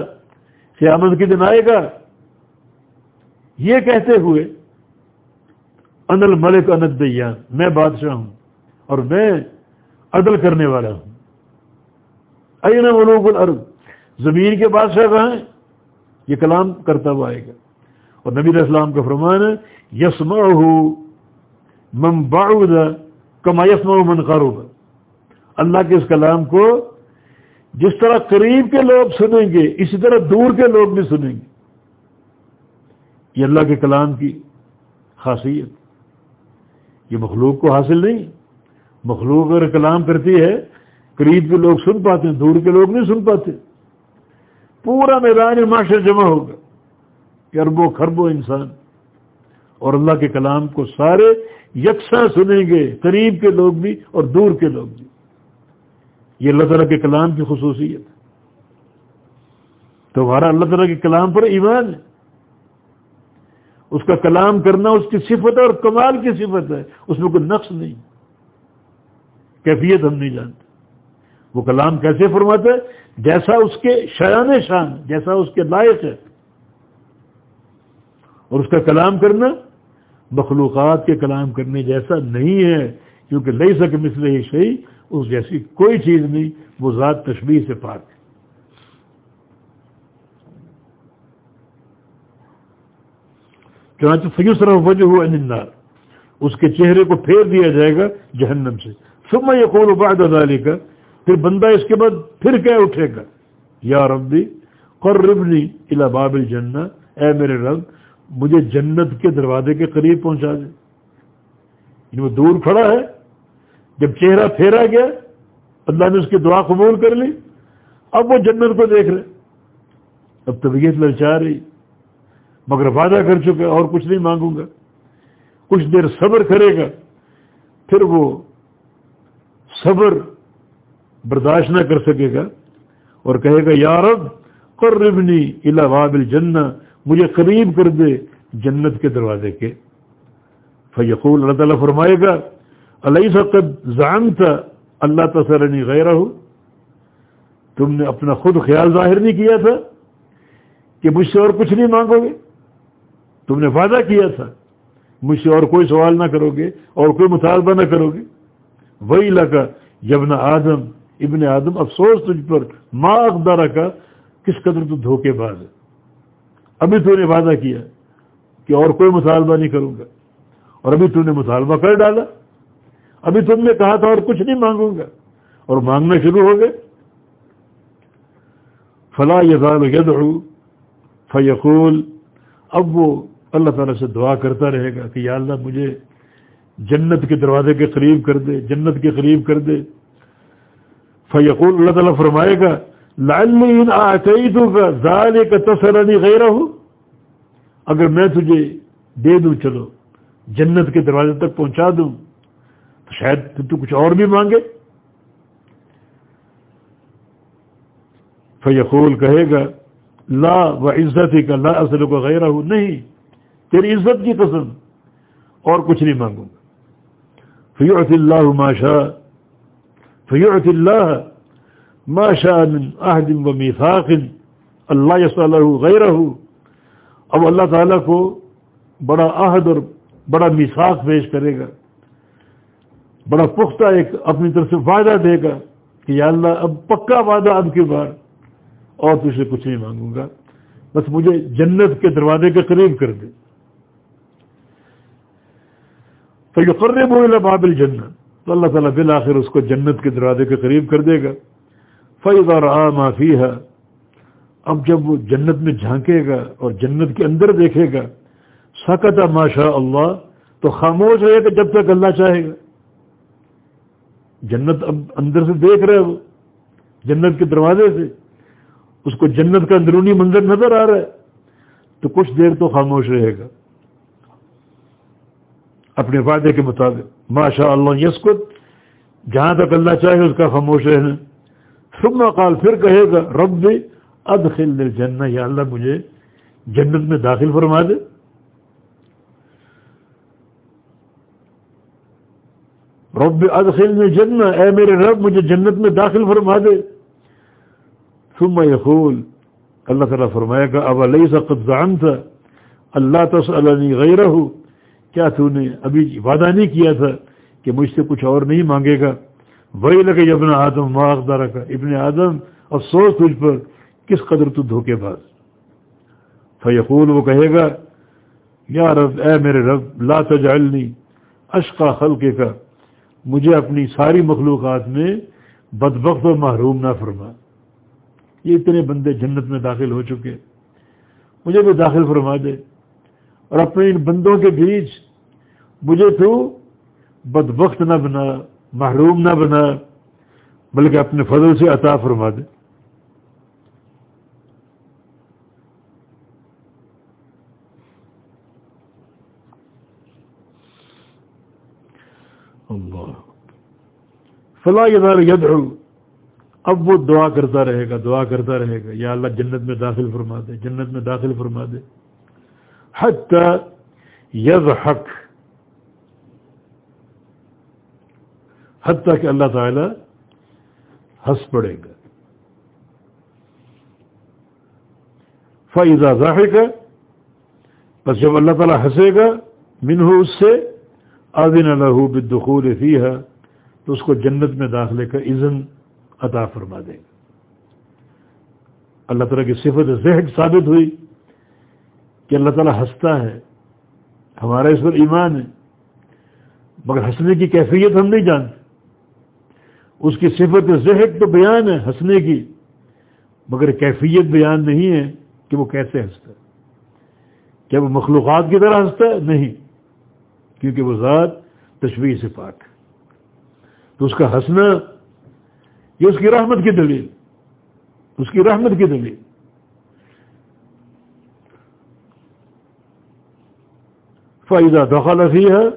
قیامت کے دن آئے گا۔ یہ کہتے ہوئے ان الملک انت دیان میں بادشاہ ہوں اور میں عدل کرنے والا ہوں۔ این ملوک الارض؟ زمین کے بادشاہ کہاں ہیں؟ یہ کلام کرتا ہوا آئے گا۔ اور نبی اسلام کا فرمان ہے یسم من باؤد کما یسم من قروب اللہ کے اس کلام کو جس طرح قریب کے لوگ سنیں گے، اسی طرح دور کے لوگ بھی سنیں گے۔ یہ اللہ کے کلام کی خاصیت۔ یہ مخلوق کو حاصل نہیں۔ مخلوق اگر کلام کرتی ہے، قریب کے لوگ سن پاتے ہیں، دور کے لوگ نہیں سن پاتے۔ پورا میدان معاشر جمع ہوگا، کہ اربوں خربوں انسان۔ اور اللہ کے کلام کو سارے یکساں سنیں گے، قریب کے لوگ بھی اور دور کے لوگ بھی۔ یہ اللہ تعالیٰ کے کلام کی خصوصیت۔ ہے تو ہمارا اللہ تعالیٰ کے کلام پر ایمان ہے۔ اس کا کلام کرنا اس کی صفت ہے اور کمال کی صفت ہے، اس میں کوئی نقص نہیں۔ کیفیت ہم نہیں جانتے۔ وہ کلام کیسے فرماتا ہے جیسا اس کے شیان شان، جیسا اس کے لائق ہے۔ اور اس کا کلام کرنا مخلوقات کے کلام کرنے جیسا نہیں ہے، کیونکہ لئی سک مثل یہ اس جیسی کوئی چیز نہیں، وہ ذات تشبیح سے پاک ہے۔ چنانچہ فیو طرف وجہ ہوا نندار اس کے چہرے کو پھیر دیا جائے گا جہنم سے۔ سب میں یہ بعد ادالی پھر بندہ اس کے بعد پھر کیا اٹھے گا؟ یا ربی، قربنی الى باب الجنہ، اے میرے رب، مجھے جنت کے دروازے کے قریب پہنچا دے۔ یعنی وہ دور کھڑا ہے، جب چہرہ پھیرا گیا، اللہ نے اس کی دعا قبول کر لی، اب وہ جنت کو دیکھ رہے۔ اب طبیعت للچا رہی، مگر وعدہ کر چکے اور کچھ نہیں مانگوں گا۔ کچھ دیر صبر کرے گا، پھر وہ صبر برداشت نہ کر سکے گا اور کہے گا یارب قربنی الى باب الجنہ، مجھے قریب کر دے جنت کے دروازے کے. فیقول، اللہ تعالیٰ فرمائے گا علیہ سقد زان تھا اللہ تصرنی غیر ہو تم نے اپنا خود خیال ظاہر نہیں کیا تھا کہ مجھ سے اور کچھ نہیں مانگو گے؟ تم نے وعدہ کیا تھا، مجھ سے اور کوئی سوال نہ کرو گے اور کوئی مطالبہ نہ کرو گے؟ وہی لگا جب نہ آدم ابن آدم افسوس تجھ پر ماں اقدارہ کا کس قدر تو دھوکے باز ہے؟ ابھی تو نے وعدہ کیا کہ اور کوئی مطالبہ نہیں کروں گا۔ اور ابھی تو نے مطالبہ کر ڈالا۔ ابھی تم نے کہا تھا اور کچھ نہیں مانگوں گا۔ اور مانگنا شروع ہو گئے۔ فلاں یزال یدعو، فیقول، اب وہ اللہ تعالیٰ سے دعا کرتا رہے گا کہ یا اللہ مجھے جنت کے دروازے کے قریب کر دے، جنت کے قریب کر دے۔ فیقول اللہ تعالیٰ فرمائے گا لال آتعیدوں کا ظال کا نہیں غیر اگر میں تجھے دے دوں، چلو، جنت کے دروازے تک پہنچا دوں، تو شاید تو کچھ اور بھی مانگے۔ فیقول کہے گا، لا و عزت ہی کا لا اصل کو غیر ہوں نہیں، تیری عزت کی قسم اور کچھ نہیں مانگوں گا۔ فیعت اللہ ماشا فیعت اللہ ماشا احدم و میفاق اللہ یس غیر اب اللہ تعالیٰ کو بڑا عہد اور بڑا میساخ پیش کرے گا۔ بڑا پختہ ایک اپنی طرف سے وعدہ دے گا کہ یا اللہ اب پکا وعدہ اب کی بار اور تجھے کچھ نہیں مانگوں گا۔ بس مجھے جنت کے دروازے کے قریب کر دے۔ تو یہ قرب بابل جنت تو اللہ تعالیٰ بالآخر اس کو جنت کے دروازے کے قریب کر دے گا۔ فیض اور آ معافی ہے اب جب وہ جنت میں جھانکے گا اور جنت کے اندر دیکھے گا سکتا ماشاء اللہ تو خاموش رہے گا جب تک اللہ چاہے گا۔ جنت اب اندر سے دیکھ رہے وہ، جنت کے دروازے سے۔ اس کو جنت کا اندرونی منظر نظر آ رہا ہے، تو کچھ دیر تو خاموش رہے گا۔ اپنے وعدے کے مطابق۔ ماشاء اللہ یسکت، جہاں تک اللہ چاہے اس کا خاموش رہنا۔ ثم قال، پھر کہے گا رب ادخل الجنہ، یا اللہ مجھے جنت میں داخل فرما دے۔ رب ادخل الجنہ، اے میرے رب، مجھے جنت میں داخل فرما دے۔ ثم یقول، اللہ تعالیٰ فرمائے گا اب علیہ سا قدان تھا اللہ تسلی غیر کیا تو نے ابھی جی وعدہ نہیں کیا تھا کہ مجھ سے کچھ اور نہیں مانگے گا؟ وہی لگے ابن آدم ماغدارہ کا ابن آدم افسوس تجھ پر کس قدر تو دھوکے باز؟ فیقول وہ کہے گا، یا رب، اے میرے رب، لا تجعلنی اشقا خلقے کا مجھے اپنی ساری مخلوقات میں بدبخت و محروم نہ فرما۔ یہ اتنے بندے جنت میں داخل ہو چکے۔ مجھے بھی داخل فرما دے۔ اور اپنے ان بندوں کے بیچ مجھے تو بدبخت نہ بنا، محروم نہ بنا، بلکہ اپنے فضل سے عطا فرما دے۔ اللہ۔ فلاح ید اب وہ دعا کرتا رہے گا، دعا کرتا رہے گا۔ یا اللہ جنت میں داخل فرما دے، جنت میں داخل فرما دے۔ حت یز حق حتیٰ کہ اللہ تعالی ہنس پڑے گا۔ فائزہ ظاہر کا بس جب اللہ تعالیٰ ہنسے گا من ہو اس سے آدین اللہ بدخول فی تو اس کو جنت میں داخلے کا اذن عطا فرما دے گا۔ اللہ تعالیٰ کی صفت ذہن ثابت ہوئی کہ اللہ تعالیٰ ہنستا ہے، ہمارا اس پر ایمان ہے، مگر ہنسنے کی کیفیت ہم نہیں جانتے۔ اس کی صفت ذہن تو بیان ہے، ہنسنے کی۔ مگر کیفیت بیان نہیں ہے کہ وہ کیسے ہنستا ہے۔ کیا وہ مخلوقات کی طرح ہنستا ہے؟ نہیں، کیونکہ وہ ذات تشویح سے پاک تو اس کا ہنسنا یہ اس کی رحمت کی دلیل، اس کی رحمت کی دلیل۔ فائدہ دخل فی ہے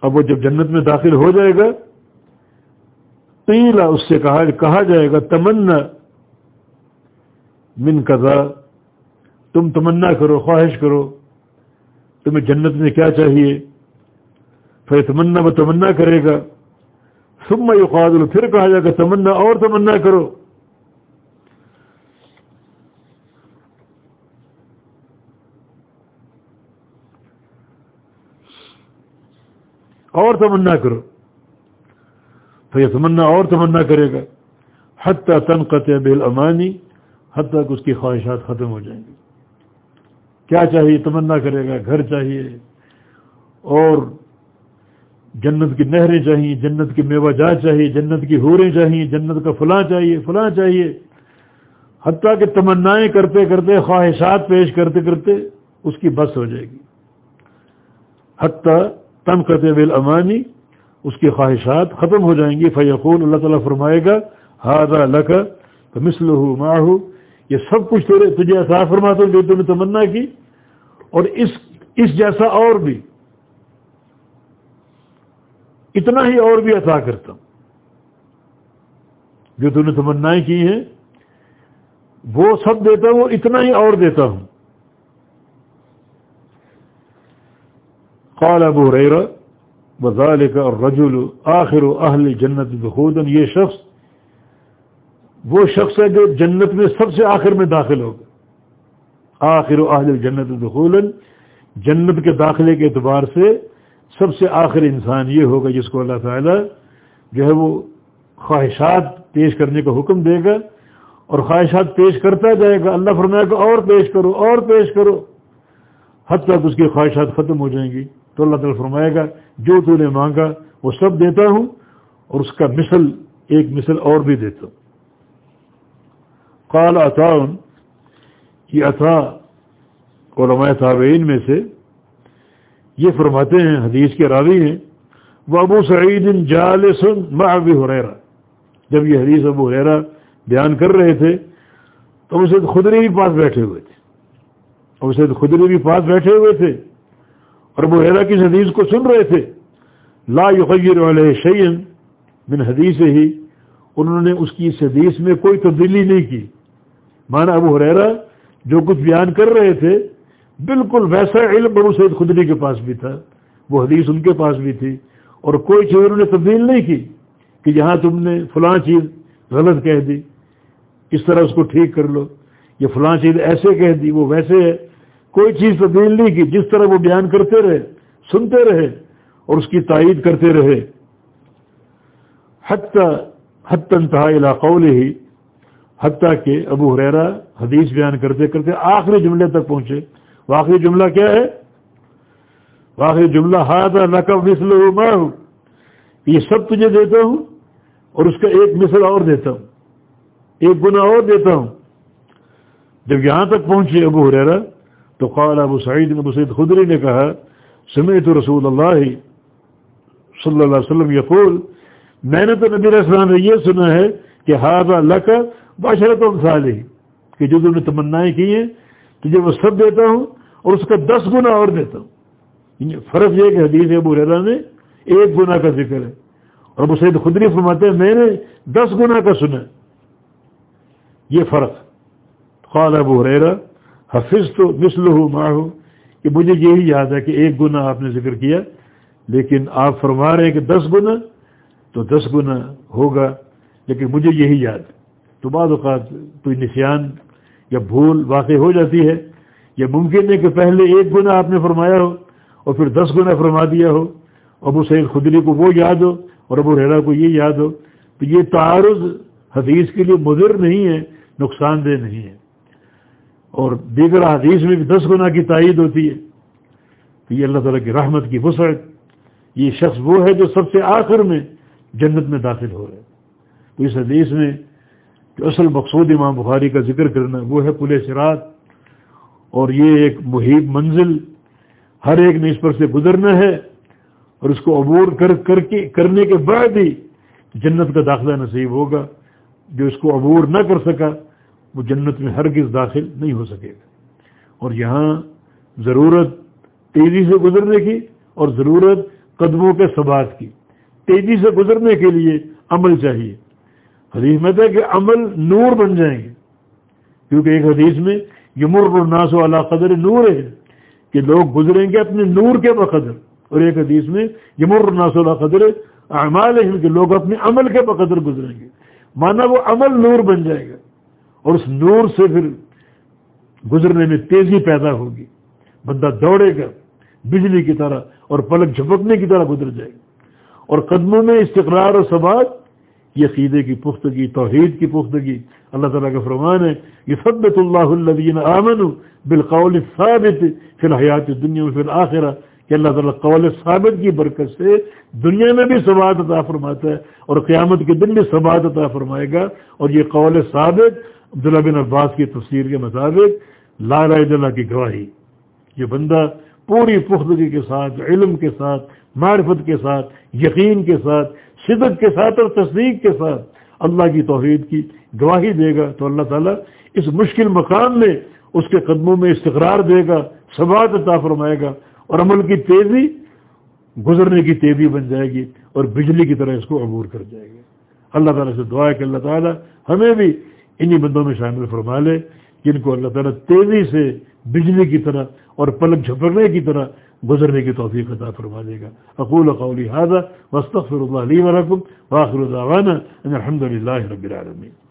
اب وہ جب جنت میں داخل ہو جائے گا پیلا اس سے کہا کہا جائے گا، تمنا من قضا تم تمنا کرو، خواہش کرو۔ تمہیں جنت میں کیا چاہیے؟ پھر تمنا وہ تمنا کرے گا۔ ثم یقادل پھر کہا جائے گا، تمنا اور تمنا کرو۔ اور تمنا کرو۔ تو یہ تمنا اور تمنا کرے گا۔ حتیٰ تنقط بل امانی حتیٰ کہ اس کی خواہشات ختم ہو جائیں گی۔ کیا چاہیے؟ تمنا کرے گا، گھر چاہیے۔ اور جنت کی نہریں چاہیے، جنت کی میوہ جات چاہیے، جنت کی حوریں چاہیے، جنت کا فلاں چاہیے فلاں چاہیے۔ حتیٰ کہ تمنائیں کرتے کرتے، خواہشات پیش کرتے کرتے اس کی بس ہو جائے گی۔ حتیٰ تم کرتے بل امانی اس کی خواہشات ختم ہو جائیں گی۔ فیقول اللہ تعالیٰ فرمائے گا ہاد کا تو مسل ہو ماں یہ سب کچھ تیرے تجھے ایسا فرماتا ہوں جو تم نے تمنا کی۔ اور اس اس جیسا اور بھی اتنا ہی اور بھی عطا کرتا ہوں۔ جو تم نے تمنائیں کی ہیں، وہ سب دیتا ہوں، وہ اتنا ہی اور دیتا ہوں۔ قال ابو ریرا وزال کا اور رجول آخر و اہل جنت بخودن یہ شخص، وہ شخص ہے جو جنت میں سب سے آخر میں داخل ہوگا. آخر و اہل جنت بخولن جنت کے داخلے کے اعتبار سے سب سے آخر انسان یہ ہوگا جس کو اللہ تعالیٰ جو ہے وہ خواہشات پیش کرنے کا حکم دے گا اور خواہشات پیش کرتا جائے گا. اللہ فرمائے گا اور پیش کرو، اور پیش کرو حد تک اس کی خواہشات ختم ہو جائیں گی. تو اللہ تعالیٰ فرمائے گا، جو تو نے مانگا، وہ سب دیتا ہوں اور اس کا مثل، ایک مثل اور بھی دیتا ہوں۔ قال عطاؤن، یہ عطا علماء تابعین میں سے یہ فرماتے ہیں، حدیث کے راوی ہیں وہ ابو سعید جالس مع ابی حریرہ جب یہ حدیث ابو حریرہ بیان کر رہے تھے، تو اسے خدری بھی پاس بیٹھے ہوئے تھے۔ ابو سعید خدری بھی پاس بیٹھے ہوئے تھے۔ ابو حریرہ کی حدیث کو سن رہے تھے، لا یغیر علیہ شیئن من حدیث ہی انہوں نے اس کی اس حدیث میں کوئی تبدیلی نہیں کی۔ مانا ابو حریرہ جو کچھ بیان کر رہے تھے، بالکل ویسا علم ابو سعید خدری کے پاس بھی تھا، وہ حدیث ان کے پاس بھی تھی، اور کوئی چیز انہوں نے تبدیل نہیں کی کہ جہاں تم نے فلاں چیز غلط کہہ دی، اس طرح اس کو ٹھیک کر لو یہ فلاں چیز ایسے کہہ دی، وہ ویسے ہے۔ کوئی چیز تبدیل نہیں کی، جس طرح وہ بیان کرتے رہے، سنتے رہے اور اس کی تائید کرتے رہے۔ حت انتہا علاقوں ہی حتیٰ کہ ابو حریرا حدیث بیان کرتے کرتے آخری جملے تک پہنچے۔ آخری جملہ کیا ہے؟ آخری جملہ ہاتھ نقب نسل ہوں یہ سب تجھے دیتا ہوں اور اس کا ایک مثل اور دیتا ہوں۔ ایک گنا اور دیتا ہوں۔ جب یہاں تک پہنچے ابو حریرا تو قال ابو سعید ابو سعید خدری نے کہا سمیت رسول اللہ صلی اللہ علیہ وسلم یقول، میں نے تو نبی السلام نے یہ سنا ہے کہ ہاتھ اللہ کا باشرت مثال کہ جو تم نے تمنائیں کی ہیں، تجھے وہ سب دیتا ہوں اور اس کا دس گنا اور دیتا ہوں۔ یعنی فرق یہ کہ حدیث ابو ریرا نے ایک گنا کا ذکر ہے۔ اور ابو سید خدری فرماتے ہیں، میں نے دس گنا کا سنا۔ یہ فرق۔ خال ابو ریرا حفظ تو مسل ہو ماں ہو کہ مجھے یہی یاد ہے کہ ایک گنا آپ نے ذکر کیا، لیکن آپ فرما رہے ہیں کہ دس گنا تو دس گنا ہوگا، لیکن مجھے یہی یاد، تو بعض اوقات کوئی نسیان یا بھول واقع ہو جاتی ہے، یا ممکن ہے کہ پہلے ایک گنا آپ نے فرمایا ہو اور پھر دس گنا فرما دیا ہو، ابو سعید خدری کو وہ یاد ہو اور ابو ریرا کو یہ یاد ہو، تو یہ تعارض حدیث کے لیے مضر نہیں ہے، نقصان دہ نہیں ہے۔ اور دیگر حدیث میں بھی دس گنا کی تائید ہوتی ہے۔ تو یہ اللہ تعالیٰ کی رحمت کی وسعت، یہ شخص وہ ہے جو سب سے آخر میں جنت میں داخل ہو رہا ہے۔ تو اس حدیث میں جو اصل مقصود امام بخاری کا ذکر کرنا وہ ہے پلے سرات۔ اور یہ ایک محیب منزل، ہر ایک نے اس پر سے گزرنا ہے اور اس کو عبور کر کر کے، کرنے کے بعد ہی جنت کا داخلہ نصیب ہوگا۔ جو اس کو عبور نہ کر سکا وہ جنت میں ہرگز داخل نہیں ہو سکے گا۔ اور یہاں ضرورت تیزی سے گزرنے کی اور ضرورت قدموں کے ثبات کی۔ تیزی سے گزرنے کے لیے عمل چاہیے۔ حدیث میں تھا کہ عمل نور بن جائیں گے۔ کیونکہ ایک حدیث میں یمر الناس والا قدر نور ہے کہ لوگ گزریں گے اپنے نور کے بقدر اور ایک حدیث میں یمر الناس والا قدر اعمال ہے کہ لوگ اپنے عمل کے بقدر گزریں گے۔ مانا وہ عمل نور بن جائے گا۔ اور اس نور سے پھر گزرنے میں تیزی پیدا ہوگی۔ بندہ دوڑے گا، بجلی کی طرح اور پلک جھپکنے کی طرح گزر جائے گا۔ اور قدموں میں استقرار اور ثبات، یہ عقیدے کی پختگی، توحید کی پختگی۔ اللہ تعالیٰ کا فرمان ہے یہ صدت اللہ الدین امن بالقول ثابت فی الحیات دنیا میں پھر آخرہ کہ اللہ تعالیٰ قول ثابت کی برکت سے دنیا میں بھی ثبات عطا فرماتا ہے اور قیامت کے دن بھی ثبات عطا فرمائے گا۔ اور یہ قول ثابت عبداللہ بن عباس کی تفسیر کے مطابق لا الہ اللہ کی گواہی۔ یہ بندہ پوری پختگی کے ساتھ، علم کے ساتھ، معرفت کے ساتھ، یقین کے ساتھ شدت کے ساتھ اور تصدیق کے ساتھ اللہ کی توحید کی گواہی دے گا تو اللہ تعالیٰ اس مشکل مقام میں اس کے قدموں میں استقرار دے گا سبات عطا فرمائے گا اور عمل کی تیزی گزرنے کی تیزی بن جائے گی اور بجلی کی طرح اس کو عبور کر جائے گی۔ اللہ تعالیٰ سے دعا ہے کہ اللہ تعالیٰ ہمیں بھی انہی بندوں میں شامل فرما لے، جن کو اللہ تعالیٰ تیزی سے بجلی کی طرح اور پلک جھپکنے کی طرح گزرنے کی توفیق عطا فرما دے گا۔ اقول قولی هذا واستغفر الله لي ولكم واخر دعوانا ان الحمد لله رب العالمين۔